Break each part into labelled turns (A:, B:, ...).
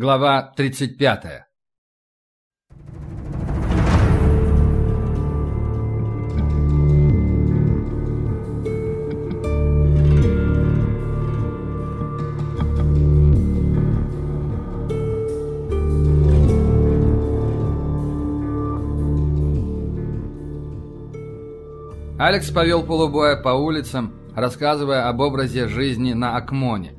A: Глава 35. Алекс повел полубоя по улицам, рассказывая об образе жизни на Акмоне,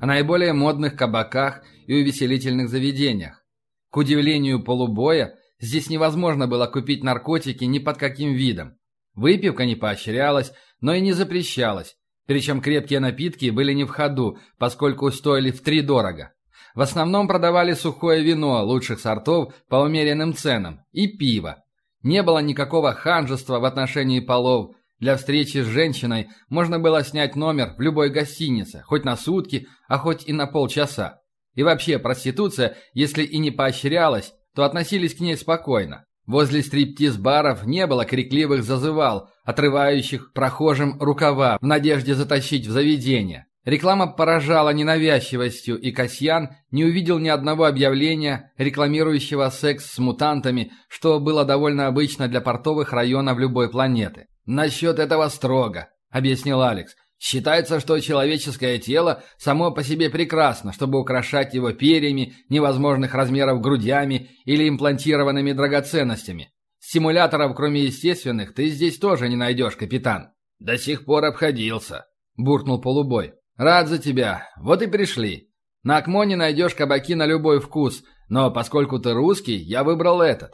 A: о наиболее модных кабаках и увеселительных заведениях. К удивлению полубоя, здесь невозможно было купить наркотики ни под каким видом. Выпивка не поощрялась, но и не запрещалась, причем крепкие напитки были не в ходу, поскольку стоили втридорого. В основном продавали сухое вино лучших сортов по умеренным ценам и пиво. Не было никакого ханжества в отношении полов, для встречи с женщиной можно было снять номер в любой гостинице, хоть на сутки, а хоть и на полчаса. И вообще проституция, если и не поощрялась, то относились к ней спокойно. Возле стриптиз-баров не было крикливых зазывал, отрывающих прохожим рукава в надежде затащить в заведение. Реклама поражала ненавязчивостью, и Касьян не увидел ни одного объявления, рекламирующего секс с мутантами, что было довольно обычно для портовых районов любой планеты. «Насчет этого строго», — объяснил Алекс. «Считается, что человеческое тело само по себе прекрасно, чтобы украшать его перьями, невозможных размеров грудями или имплантированными драгоценностями. Стимуляторов, кроме естественных, ты здесь тоже не найдешь, капитан». «До сих пор обходился», — буркнул полубой. «Рад за тебя. Вот и пришли. На Акмоне найдешь кабаки на любой вкус, но поскольку ты русский, я выбрал этот».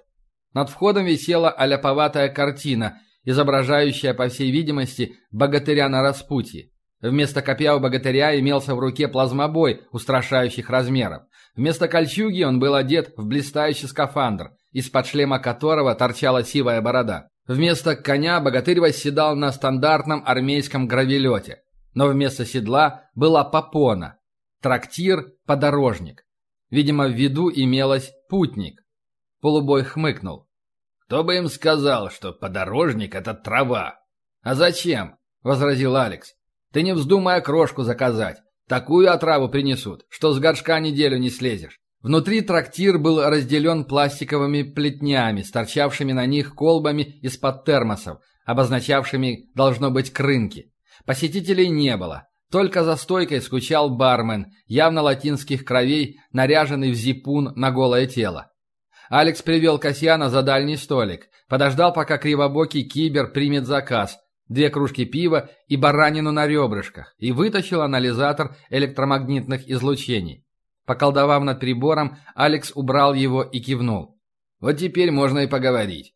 A: Над входом висела аляповатая картина — изображающая, по всей видимости, богатыря на распутье. Вместо копья у богатыря имелся в руке плазмобой устрашающих размеров. Вместо кольчуги он был одет в блистающий скафандр, из-под шлема которого торчала сивая борода. Вместо коня богатырь восседал на стандартном армейском гравелете. Но вместо седла была попона. Трактир – подорожник. Видимо, в виду имелось путник. Полубой хмыкнул. Кто бы им сказал, что подорожник — это трава? А зачем? — возразил Алекс. Ты не вздумай крошку заказать. Такую отраву принесут, что с горшка неделю не слезешь. Внутри трактир был разделен пластиковыми плетнями, торчавшими на них колбами из-под термосов, обозначавшими, должно быть, крынки. Посетителей не было. Только за стойкой скучал бармен, явно латинских кровей, наряженный в зипун на голое тело. Алекс привел Касьяна за дальний столик, подождал, пока кривобокий кибер примет заказ, две кружки пива и баранину на ребрышках, и вытащил анализатор электромагнитных излучений. Поколдовав над прибором, Алекс убрал его и кивнул. «Вот теперь можно и поговорить».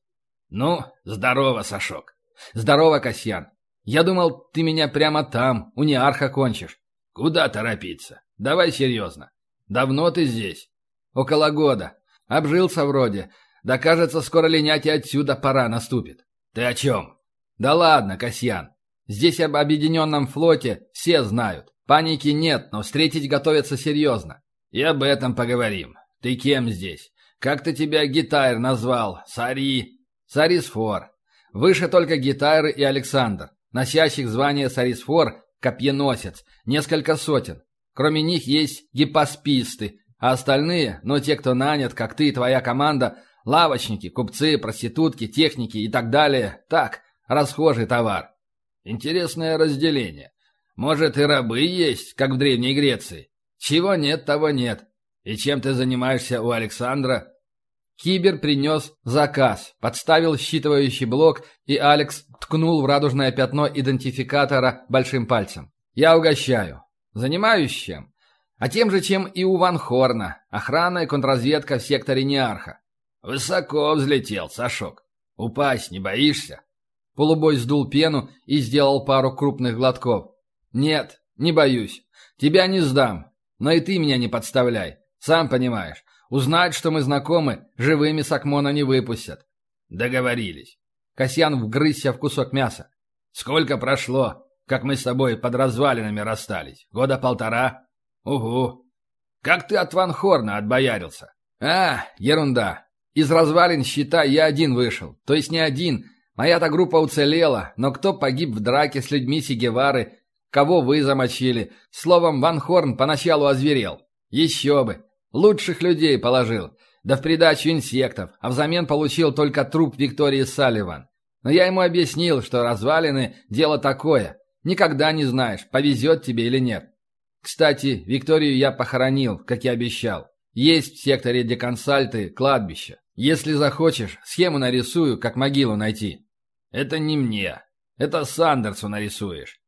A: «Ну, здорово, Сашок». «Здорово, Касьян. Я думал, ты меня прямо там, у Неарха кончишь». «Куда торопиться? Давай серьезно. Давно ты здесь?» «Около года. Обжился вроде. Да кажется, скоро линять и отсюда пора наступит. Ты о чем? Да ладно, Касьян. Здесь об объединенном флоте все знают. Паники нет, но встретить готовятся серьезно. И об этом поговорим. Ты кем здесь? Как ты тебя Гитайр назвал? Сари? Сарисфор. Выше только Гитайр и Александр. Носящих звание Сарисфор – копьеносец. Несколько сотен. Кроме них есть гипосписты, а остальные, ну те, кто нанят, как ты и твоя команда, лавочники, купцы, проститутки, техники и так далее, так, расхожий товар. Интересное разделение. Может, и рабы есть, как в Древней Греции? Чего нет, того нет. И чем ты занимаешься у Александра? Кибер принес заказ, подставил считывающий блок, и Алекс ткнул в радужное пятно идентификатора большим пальцем. «Я угощаю. Занимаюсь чем? А тем же, чем и у Ван Хорна, охрана и контрразведка в секторе Неарха. Высоко взлетел, Сашок. Упасть не боишься? Полубой сдул пену и сделал пару крупных глотков. Нет, не боюсь. Тебя не сдам. Но и ты меня не подставляй. Сам понимаешь. Узнать, что мы знакомы, живыми с Акмона не выпустят. Договорились. Касьян вгрызся в кусок мяса. Сколько прошло, как мы с тобой под развалинами расстались? Года полтора? «Угу. Как ты от Ван Хорна отбоярился?» «А, ерунда. Из развалин, считай, я один вышел. То есть не один. Моя-то группа уцелела, но кто погиб в драке с людьми Сигевары? Кого вы замочили? Словом, Ван Хорн поначалу озверел. Еще бы. Лучших людей положил. Да в придачу инсектов, а взамен получил только труп Виктории Салливан. Но я ему объяснил, что развалины – дело такое. Никогда не знаешь, повезет тебе или нет. Кстати, Викторию я похоронил, как и обещал. Есть в секторе деконсальты кладбище. Если захочешь, схему нарисую, как могилу найти. Это не мне. Это Сандерсу нарисуешь.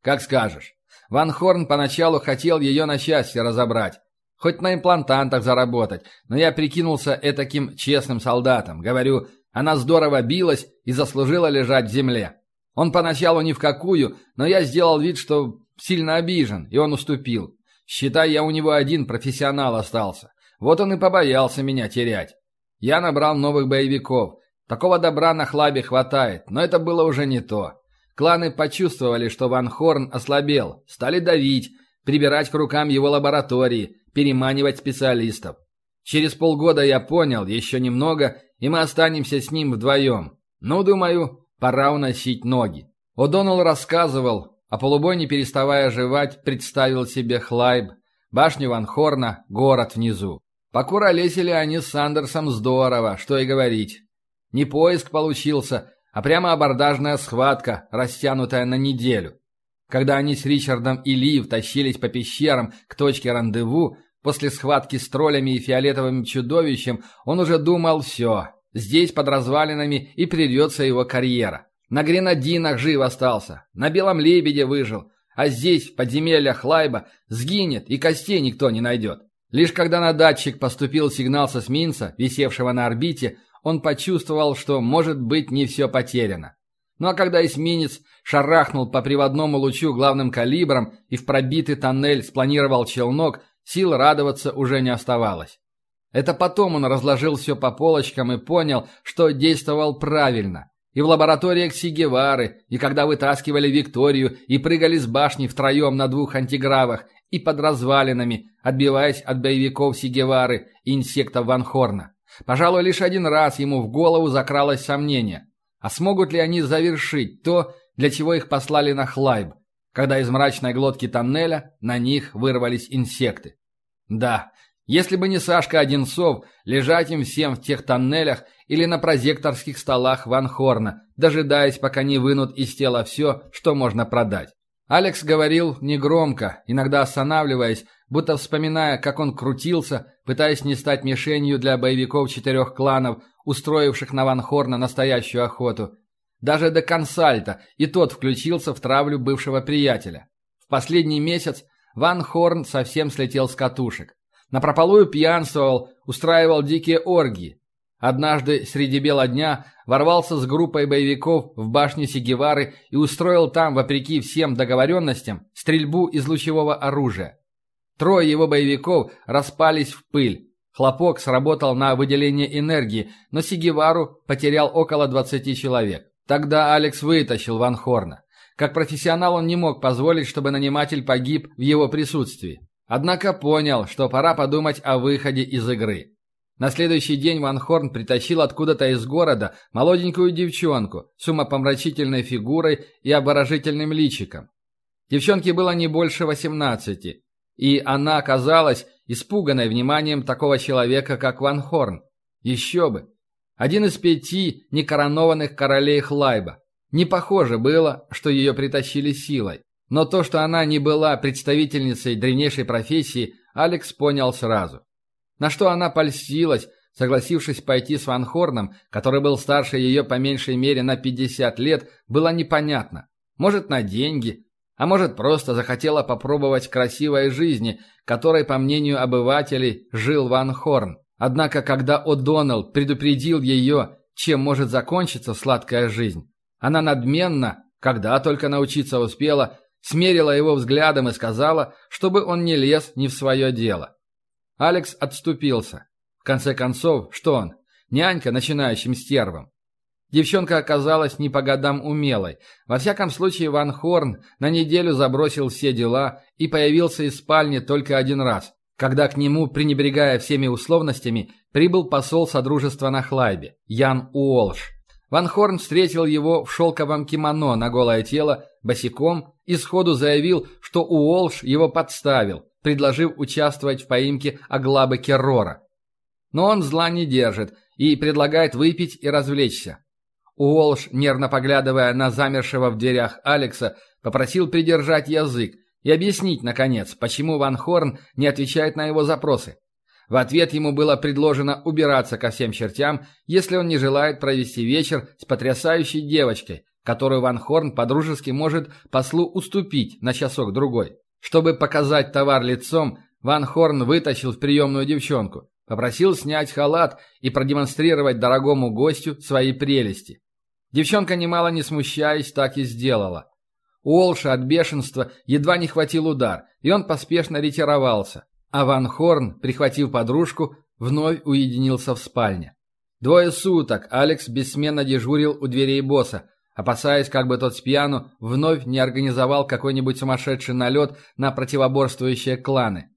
A: Как скажешь. Ван Хорн поначалу хотел ее на счастье разобрать. Хоть на имплантантах заработать, но я прикинулся этаким честным солдатом. Говорю, она здорово билась и заслужила лежать в земле. Он поначалу ни в какую, но я сделал вид, что сильно обижен, и он уступил. Считай, я у него один профессионал остался. Вот он и побоялся меня терять. Я набрал новых боевиков. Такого добра на хлабе хватает, но это было уже не то. Кланы почувствовали, что Ван Хорн ослабел, стали давить, прибирать к рукам его лаборатории, переманивать специалистов. Через полгода я понял, еще немного, и мы останемся с ним вдвоем. Ну, думаю, пора уносить ноги. О'Доннелл рассказывал, а полубой, не переставая жевать, представил себе Хлайб, башню Ван Хорна, город внизу. Покуролесили они с Сандерсом здорово, что и говорить. Не поиск получился, а прямо абордажная схватка, растянутая на неделю. Когда они с Ричардом и Лив тащились по пещерам к точке рандеву, после схватки с троллями и фиолетовым чудовищем, он уже думал все. Здесь, под развалинами, и придется его карьера. На гренадинах жив остался, на белом лебеде выжил, а здесь, в подземельях Лайба, сгинет и костей никто не найдет. Лишь когда на датчик поступил сигнал со эсминца, висевшего на орбите, он почувствовал, что, может быть, не все потеряно. Ну а когда эсминец шарахнул по приводному лучу главным калибром и в пробитый тоннель спланировал челнок, сил радоваться уже не оставалось. Это потом он разложил все по полочкам и понял, что действовал правильно. И в лабораториях Сигевары, и когда вытаскивали Викторию и прыгали с башни втроем на двух антигравах, и под развалинами, отбиваясь от боевиков Сигевары и инсектов Ван Хорна. Пожалуй, лишь один раз ему в голову закралось сомнение. А смогут ли они завершить то, для чего их послали на Хлайб, когда из мрачной глотки тоннеля на них вырвались инсекты? Да, если бы не Сашка Одинцов, лежать им всем в тех тоннелях или на прозекторских столах Ван Хорна, дожидаясь, пока не вынут из тела все, что можно продать. Алекс говорил негромко, иногда останавливаясь, будто вспоминая, как он крутился, пытаясь не стать мишенью для боевиков четырех кланов, устроивших на Ван Хорна настоящую охоту. Даже до консальта, и тот включился в травлю бывшего приятеля. В последний месяц Ван Хорн совсем слетел с катушек. Напропалую пьянствовал, устраивал дикие оргии. Однажды среди бела дня ворвался с группой боевиков в башню Сигевары и устроил там, вопреки всем договоренностям, стрельбу из лучевого оружия. Трое его боевиков распались в пыль. Хлопок сработал на выделение энергии, но Сигевару потерял около 20 человек. Тогда Алекс вытащил Ван Хорна. Как профессионал он не мог позволить, чтобы наниматель погиб в его присутствии. Однако понял, что пора подумать о выходе из игры. На следующий день Ван Хорн притащил откуда-то из города молоденькую девчонку с умопомрачительной фигурой и обворожительным личиком. Девчонке было не больше восемнадцати, и она оказалась испуганной вниманием такого человека, как Ван Хорн. Еще бы! Один из пяти некоронованных королей Хлайба. Не похоже было, что ее притащили силой. Но то, что она не была представительницей древнейшей профессии, Алекс понял сразу. На что она польстилась, согласившись пойти с Ван Хорном, который был старше ее по меньшей мере на 50 лет, было непонятно. Может, на деньги, а может, просто захотела попробовать красивой жизни, которой, по мнению обывателей, жил Ван Хорн. Однако, когда О'Доннелл предупредил ее, чем может закончиться сладкая жизнь, она надменно, когда только научиться успела, смерила его взглядом и сказала, чтобы он не лез не в свое дело. Алекс отступился. В конце концов, что он? Нянька начинающим стервом. Девчонка оказалась не по годам умелой. Во всяком случае, Ван Хорн на неделю забросил все дела и появился из спальни только один раз, когда к нему, пренебрегая всеми условностями, прибыл посол Содружества на Хлайбе, Ян Уолш. Ван Хорн встретил его в шелковом кимоно на голое тело, босиком, и сходу заявил, что Уолш его подставил, предложив участвовать в поимке Аглабы Керрора. Но он зла не держит и предлагает выпить и развлечься. Уолш, нервно поглядывая на замершего в дверях Алекса, попросил придержать язык и объяснить, наконец, почему Ван Хорн не отвечает на его запросы. В ответ ему было предложено убираться ко всем чертям, если он не желает провести вечер с потрясающей девочкой, которую Ван Хорн подружески может послу уступить на часок-другой. Чтобы показать товар лицом, Ван Хорн вытащил в приемную девчонку, попросил снять халат и продемонстрировать дорогому гостю свои прелести. Девчонка, немало не смущаясь, так и сделала. Уолша от бешенства едва не хватил удар, и он поспешно ретировался, а Ван Хорн, прихватив подружку, вновь уединился в спальне. Двое суток Алекс бессменно дежурил у дверей босса, опасаясь, как бы тот с пьяну вновь не организовал какой-нибудь сумасшедший налет на противоборствующие кланы.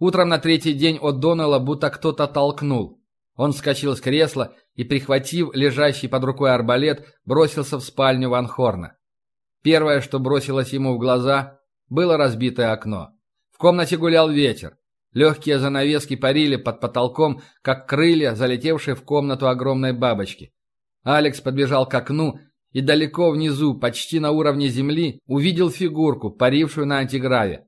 A: Утром на третий день от Доннелла будто кто-то толкнул. Он вскочил с кресла и, прихватив лежащий под рукой арбалет, бросился в спальню Ван Хорна. Первое, что бросилось ему в глаза, было разбитое окно. В комнате гулял ветер. Легкие занавески парили под потолком, как крылья, залетевшие в комнату огромной бабочки. Алекс подбежал к окну и далеко внизу, почти на уровне земли, увидел фигурку, парившую на антиграве.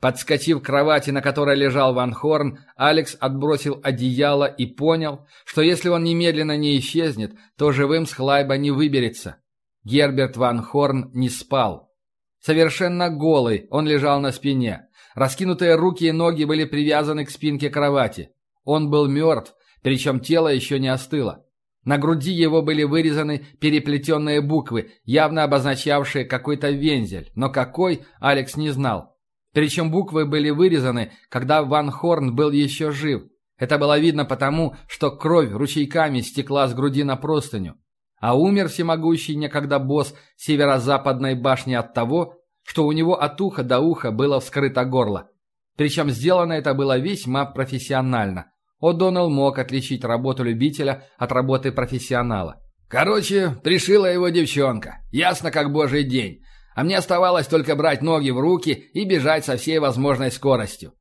A: Подскочив к кровати, на которой лежал Ван Хорн, Алекс отбросил одеяло и понял, что если он немедленно не исчезнет, то живым с Хлайба не выберется. Герберт Ван Хорн не спал. Совершенно голый он лежал на спине. Раскинутые руки и ноги были привязаны к спинке кровати. Он был мертв, причем тело еще не остыло. На груди его были вырезаны переплетенные буквы, явно обозначавшие какой-то вензель, но какой, Алекс не знал. Причем буквы были вырезаны, когда Ван Хорн был еще жив. Это было видно потому, что кровь ручейками стекла с груди на простыню. А умер всемогущий некогда босс северо-западной башни от того, что у него от уха до уха было вскрыто горло. Причем сделано это было весьма профессионально. О'Доннелл мог отличить работу любителя от работы профессионала. «Короче, пришила его девчонка. Ясно, как божий день а мне оставалось только брать ноги в руки и бежать со всей возможной скоростью.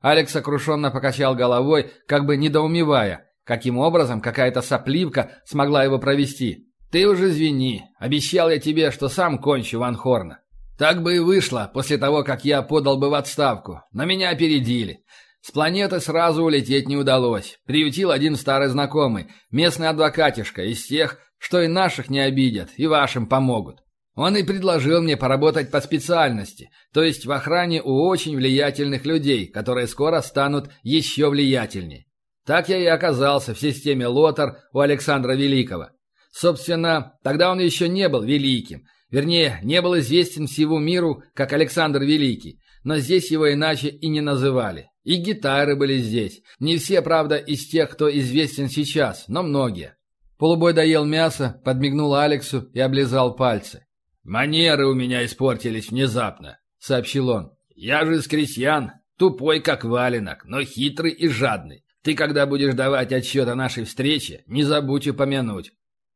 A: Алекс сокрушенно покачал головой, как бы недоумевая, каким образом какая-то сопливка смогла его провести. «Ты уже извини, обещал я тебе, что сам кончу Ван Хорна. Так бы и вышло после того, как я подал бы в отставку, но меня опередили. С планеты сразу улететь не удалось. Приютил один старый знакомый, местный адвокатишка, из тех, что и наших не обидят, и вашим помогут. Он и предложил мне поработать по специальности, то есть в охране у очень влиятельных людей, которые скоро станут еще влиятельнее. Так я и оказался в системе Лотар у Александра Великого. Собственно, тогда он еще не был великим, вернее, не был известен всему миру, как Александр Великий, но здесь его иначе и не называли. И гитары были здесь. Не все, правда, из тех, кто известен сейчас, но многие. Полубой доел мясо, подмигнул Алексу и облизал пальцы. «Манеры у меня испортились внезапно», — сообщил он. «Я же из крестьян, тупой как валенок, но хитрый и жадный. Ты, когда будешь давать отчет о нашей встрече, не забудь упомянуть.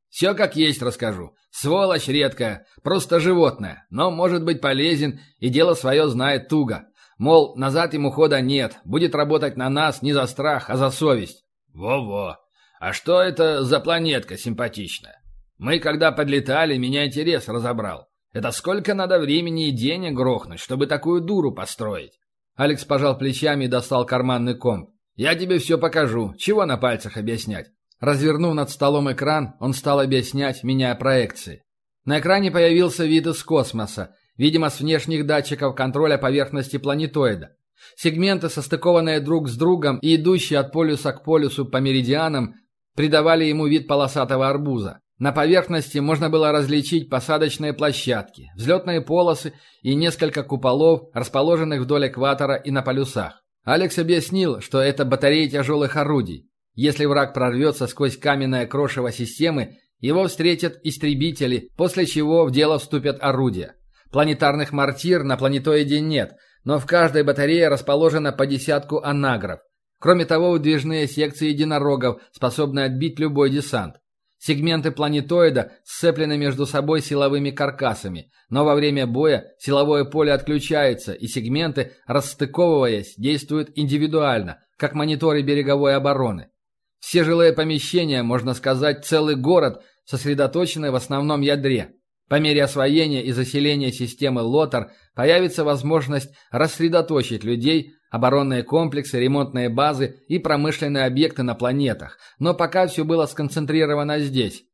A: Все как есть расскажу. Сволочь редкая, просто животное, но может быть полезен и дело свое знает туго. Мол, назад ему хода нет, будет работать на нас не за страх, а за совесть. Во-во. А что это за планетка симпатичная? Мы, когда подлетали, меня интерес разобрал. Это сколько надо времени и денег грохнуть, чтобы такую дуру построить?» Алекс пожал плечами и достал карманный комп. «Я тебе все покажу. Чего на пальцах объяснять?» Развернув над столом экран, он стал объяснять, меняя проекции. На экране появился вид из космоса, видимо, с внешних датчиков контроля поверхности планетоида. Сегменты, состыкованные друг с другом и идущие от полюса к полюсу по меридианам, придавали ему вид полосатого арбуза. На поверхности можно было различить посадочные площадки, взлетные полосы и несколько куполов, расположенных вдоль экватора и на полюсах. Алекс объяснил, что это батареи тяжелых орудий. Если враг прорвется сквозь каменное крошево системы, его встретят истребители, после чего в дело вступят орудия. Планетарных мортир на планетоиде нет, но в каждой батарее расположено по десятку анагров. Кроме того, выдвижные секции единорогов способны отбить любой десант. Сегменты планетоида сцеплены между собой силовыми каркасами, но во время боя силовое поле отключается, и сегменты, расстыковываясь, действуют индивидуально, как мониторы береговой обороны. Все жилые помещения, можно сказать, целый город, сосредоточены в основном ядре. По мере освоения и заселения системы Лотар появится возможность рассредоточить людей, оборонные комплексы, ремонтные базы и промышленные объекты на планетах, но пока все было сконцентрировано здесь.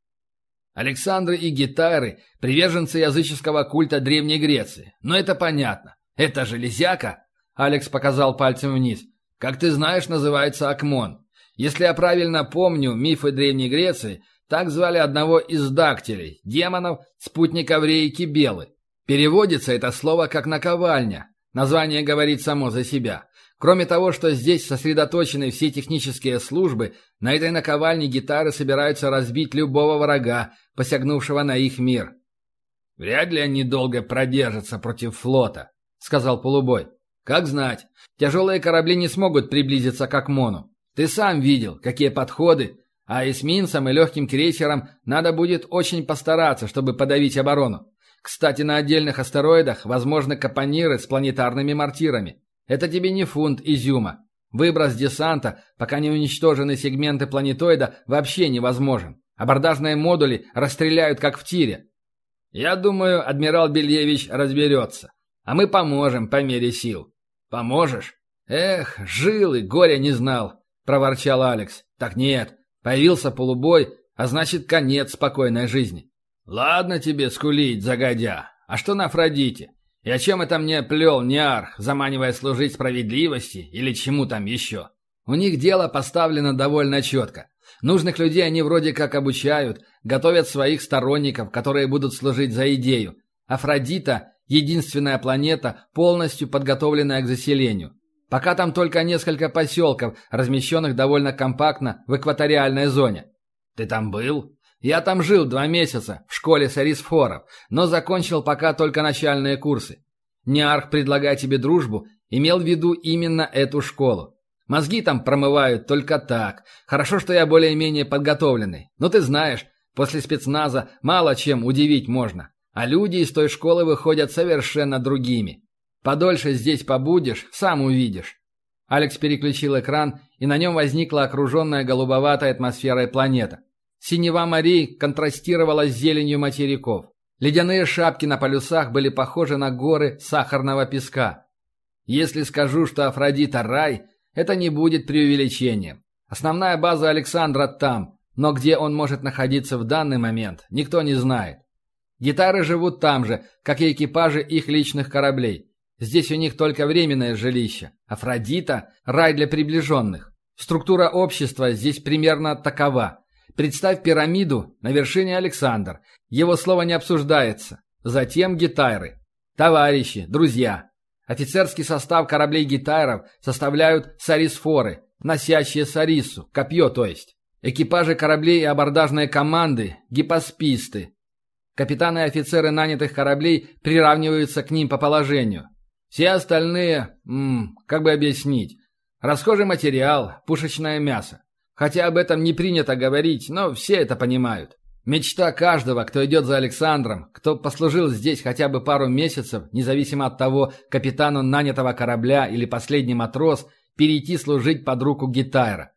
A: Александры и гитары – приверженцы языческого культа Древней Греции. Но это понятно. Это железяка, Алекс показал пальцем вниз. Как ты знаешь, называется Акмон. Если я правильно помню мифы Древней Греции, так звали одного из дактилей, демонов, спутников рейки Белы. Переводится это слово как «наковальня». Название говорит само за себя. Кроме того, что здесь сосредоточены все технические службы, на этой наковальне гитары собираются разбить любого врага, посягнувшего на их мир. «Вряд ли они долго продержатся против флота», — сказал Полубой. «Как знать. Тяжелые корабли не смогут приблизиться к Акмону. Ты сам видел, какие подходы, а эсминцам и легким крейсерам надо будет очень постараться, чтобы подавить оборону. Кстати, на отдельных астероидах возможны капониры с планетарными мортирами. Это тебе не фунт изюма. Выброс десанта, пока не уничтожены сегменты планетоида, вообще невозможен. Абордажные модули расстреляют как в тире. Я думаю, адмирал Бельевич разберется. А мы поможем по мере сил. Поможешь? Эх, жил и горя не знал. — проворчал Алекс. «Так нет, появился полубой, а значит, конец спокойной жизни». «Ладно тебе скулить, загодя. А что на Афродите? И о чем это мне плел Ниарх, заманивая служить справедливости или чему там еще? У них дело поставлено довольно четко. Нужных людей они вроде как обучают, готовят своих сторонников, которые будут служить за идею. Афродита — единственная планета, полностью подготовленная к заселению. Пока там только несколько поселков, размещенных довольно компактно в экваториальной зоне. Ты там был? Я там жил два месяца, в школе сарисфоров, но закончил пока только начальные курсы. Неарх, предлагая тебе дружбу, имел в виду именно эту школу. Мозги там промывают только так. Хорошо, что я более-менее подготовленный. Но ты знаешь, после спецназа мало чем удивить можно. А люди из той школы выходят совершенно другими. Подольше здесь побудешь, сам увидишь». Алекс переключил экран, и на нем возникла окруженная голубоватой атмосферой планета. Синева морей контрастировала с зеленью материков. Ледяные шапки на полюсах были похожи на горы сахарного песка. Если скажу, что Афродита – рай, это не будет преувеличением. Основная база Александра там, но где он может находиться в данный момент, никто не знает. Гитары живут там же, как и экипажи их личных кораблей. Здесь у них только временное жилище. Афродита – рай для приближенных. Структура общества здесь примерно такова. Представь пирамиду, на вершине Александр. Его слово не обсуждается. Затем гитайры. Товарищи, друзья. Офицерский состав кораблей гитайров составляют сарисфоры, носящие сарису, копье то есть. Экипажи кораблей и абордажные команды – гипосписты. Капитаны и офицеры нанятых кораблей приравниваются к ним по положению. Все остальные, м как бы объяснить, расхожий материал, пушечное мясо. Хотя об этом не принято говорить, но все это понимают. Мечта каждого, кто идет за Александром, кто послужил здесь хотя бы пару месяцев, независимо от того, капитану нанятого корабля или последний матрос, перейти служить под руку Гитайра.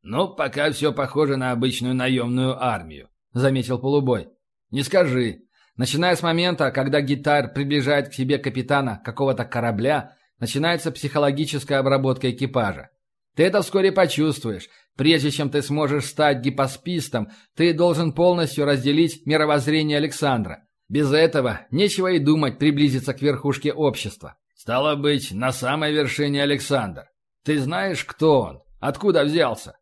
A: «Ну, пока все похоже на обычную наемную армию», — заметил Полубой. «Не скажи. Начиная с момента, когда гитар приближает к себе капитана какого-то корабля, начинается психологическая обработка экипажа. Ты это вскоре почувствуешь. Прежде чем ты сможешь стать гипоспистом, ты должен полностью разделить мировоззрение Александра. Без этого нечего и думать приблизиться к верхушке общества. Стало быть, на самой вершине Александр. Ты знаешь, кто он? Откуда взялся?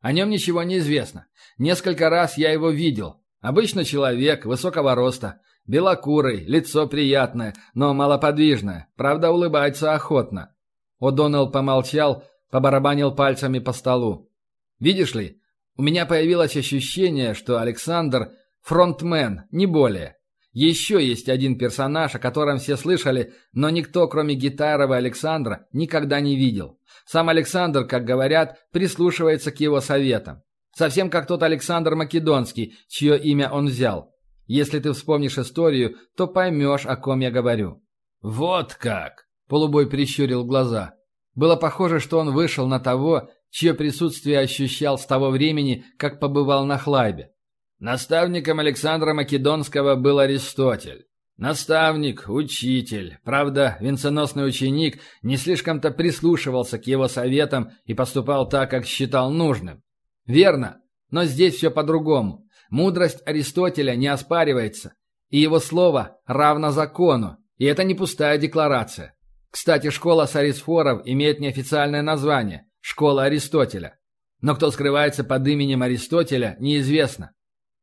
A: О нем ничего не известно. Несколько раз я его видел, Обычно человек высокого роста, белокурый, лицо приятное, но малоподвижное, правда улыбается охотно. О'Доннелл помолчал, побарабанил пальцами по столу. «Видишь ли, у меня появилось ощущение, что Александр – фронтмен, не более. Еще есть один персонаж, о котором все слышали, но никто, кроме Гитарова Александра, никогда не видел. Сам Александр, как говорят, прислушивается к его советам. Совсем как тот Александр Македонский, чье имя он взял. Если ты вспомнишь историю, то поймешь, о ком я говорю».
B: «Вот как!»
A: – Полубой прищурил глаза. Было похоже, что он вышел на того, чье присутствие ощущал с того времени, как побывал на Хлайбе. Наставником Александра Македонского был Аристотель. Наставник, учитель. Правда, венценосный ученик не слишком-то прислушивался к его советам и поступал так, как считал нужным. Верно, но здесь все по-другому. Мудрость Аристотеля не оспаривается, и его слово равно закону, и это не пустая декларация. Кстати, школа Сарисфоров имеет неофициальное название – Школа Аристотеля. Но кто скрывается под именем Аристотеля, неизвестно.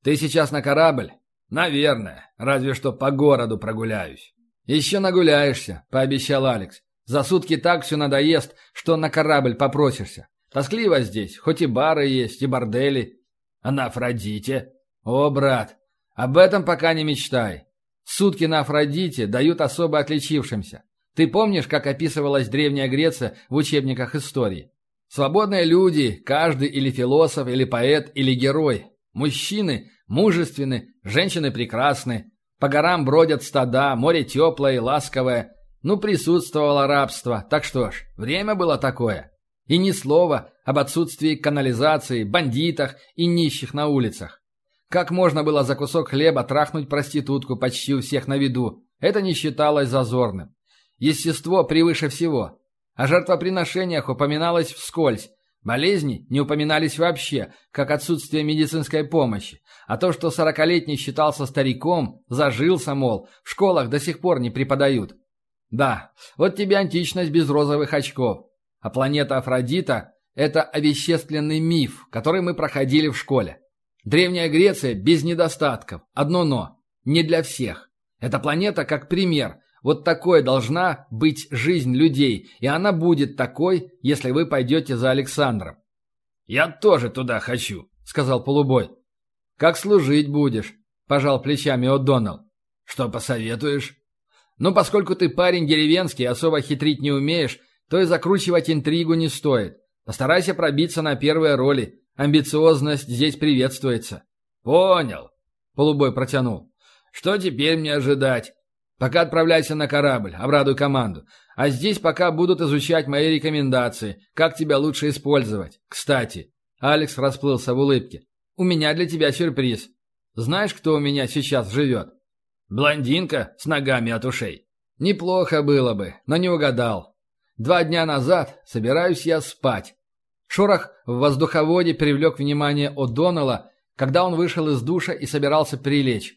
A: Ты сейчас на корабль? Наверное. Разве что по городу прогуляюсь. Еще нагуляешься, пообещал Алекс. За сутки так все надоест, что на корабль попросишься. Тоскливо здесь, хоть и бары есть, и бордели. А на Афродите? О, брат, об этом пока не мечтай. Сутки на Афродите дают особо отличившимся. Ты помнишь, как описывалась Древняя Греция в учебниках истории? Свободные люди, каждый или философ, или поэт, или герой. Мужчины мужественны, женщины прекрасны. По горам бродят стада, море теплое и ласковое. Ну, присутствовало рабство. Так что ж, время было такое. И ни слова об отсутствии канализации, бандитах и нищих на улицах. Как можно было за кусок хлеба трахнуть проститутку почти у всех на виду? Это не считалось зазорным. Естество превыше всего. О жертвоприношениях упоминалось вскользь, Болезни не упоминались вообще, как отсутствие медицинской помощи. А то, что сорокалетний считался стариком, зажился, мол, в школах до сих пор не преподают. Да, вот тебе античность без розовых очков. А планета Афродита – это овещественный миф, который мы проходили в школе. Древняя Греция без недостатков. Одно «но». Не для всех. Эта планета как пример – вот такой должна быть жизнь людей, и она будет такой, если вы пойдете за Александром.
B: «Я тоже туда хочу», — сказал полубой.
A: «Как служить будешь?» — пожал плечами О'Доннелл.
B: «Что посоветуешь?»
A: «Ну, поскольку ты парень деревенский, особо хитрить не умеешь, то и закручивать интригу не стоит. Постарайся пробиться на первые роли. Амбициозность здесь приветствуется».
B: «Понял», —
A: полубой протянул.
B: «Что теперь мне ожидать?»
A: Пока отправляйся на корабль, обрадуй команду. А здесь пока будут изучать мои рекомендации, как тебя лучше использовать. Кстати, Алекс расплылся в улыбке. У меня для тебя сюрприз. Знаешь, кто у меня сейчас живет?
B: Блондинка с ногами от ушей.
A: Неплохо было бы, но не угадал. Два дня назад собираюсь я спать. Шорох в воздуховоде привлек внимание О'Доннелла, когда он вышел из душа и собирался прилечь.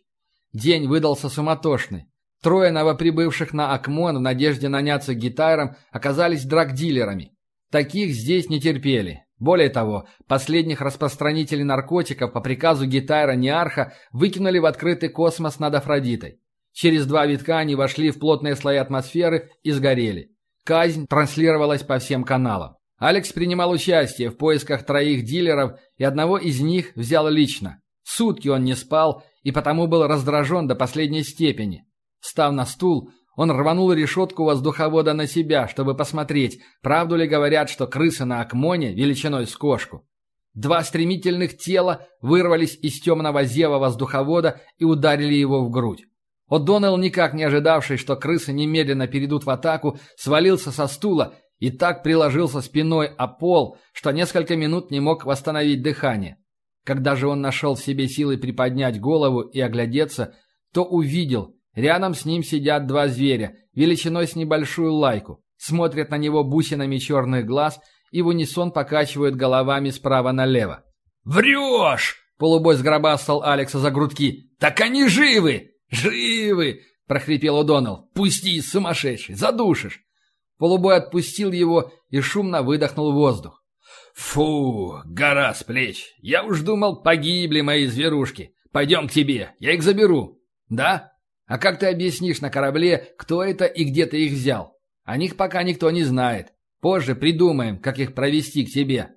A: День выдался суматошный. Трое новоприбывших на Акмон в надежде наняться гитаром оказались драгдилерами. Таких здесь не терпели. Более того, последних распространителей наркотиков по приказу Гитайра Неарха выкинули в открытый космос над Афродитой. Через два витка они вошли в плотные слои атмосферы и сгорели. Казнь транслировалась по всем каналам. Алекс принимал участие в поисках троих дилеров, и одного из них взял лично. Сутки он не спал и потому был раздражен до последней степени. Став на стул, он рванул решетку воздуховода на себя, чтобы посмотреть, правду ли говорят, что крысы на Акмоне величиной с кошку. Два стремительных тела вырвались из темного зева воздуховода и ударили его в грудь. О'Доннелл, никак не ожидавший, что крысы немедленно перейдут в атаку, свалился со стула и так приложился спиной о пол, что несколько минут не мог восстановить дыхание. Когда же он нашел в себе силы приподнять голову и оглядеться, то увидел, Рядом с ним сидят два зверя, величиной с небольшую лайку, смотрят на него бусинами черных глаз и в унисон покачивают головами справа налево.
B: «Врешь!» — полубой сгробастал Алекса за грудки. «Так они живы! Живы!» — прохрипел О'Доннелл. «Пусти, сумасшедший, задушишь!»
A: Полубой отпустил его и шумно выдохнул воздух.
B: «Фу, гора с плеч! Я уж думал, погибли мои зверушки. Пойдем к тебе, я их заберу».
A: «Да?» А как ты объяснишь на корабле, кто это и где ты их взял? О них пока никто не знает. Позже придумаем, как их провести к тебе».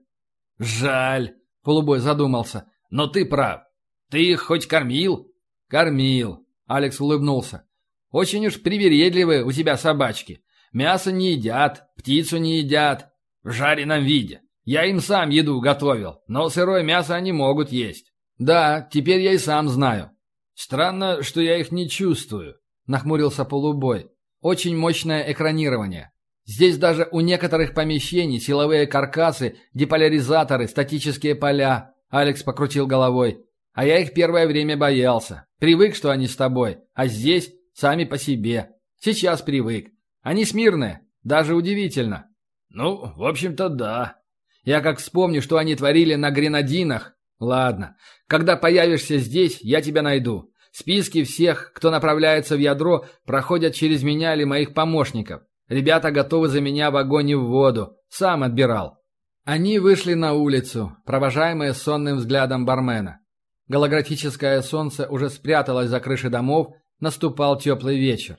B: «Жаль», — полубой задумался. «Но ты прав. Ты их хоть кормил?»
A: «Кормил», — Алекс улыбнулся. «Очень уж привередливые у тебя собачки. Мясо не едят, птицу не едят.
B: В жареном виде.
A: Я им сам еду готовил, но сырое мясо они могут есть. Да, теперь я и сам знаю. Странно, что я их не чувствую, нахмурился полубой. Очень мощное экранирование. Здесь даже у некоторых помещений силовые каркасы, деполяризаторы, статические поля. Алекс покрутил головой. А я их первое время боялся. Привык, что они с тобой. А здесь сами по себе. Сейчас привык. Они смирные. Даже удивительно. Ну, в общем-то, да. Я как вспомню, что они творили на гренадинах. Ладно. Когда появишься здесь, я тебя найду. Списки всех, кто направляется в ядро, проходят через меня или моих помощников. Ребята готовы за меня в огонь и в воду. Сам отбирал. Они вышли на улицу, провожаемые сонным взглядом бармена. Голографическое солнце уже спряталось за крыши домов, наступал теплый вечер.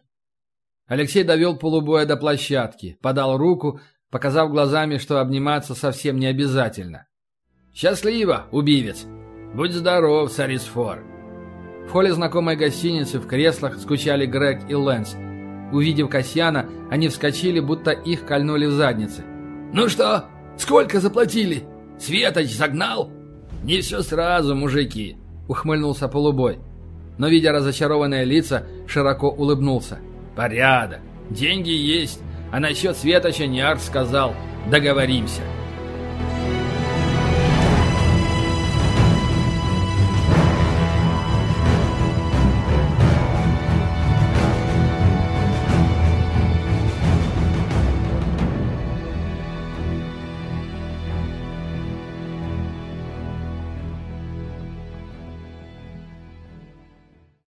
A: Алексей довел полубоя до площадки, подал руку, показав глазами, что обниматься совсем не обязательно. «Счастливо, убивец! Будь здоров, Сарисфор!» В холле знакомой гостиницы в креслах скучали Грег и Лэнс. Увидев Касьяна, они вскочили, будто их кольнули в задницы. «Ну что, сколько заплатили? Светоч загнал?» «Не все сразу, мужики», — ухмыльнулся полубой. Но, видя разочарованные лица, широко улыбнулся. «Порядок. Деньги есть. А насчет Светоча Ниар сказал. Договоримся».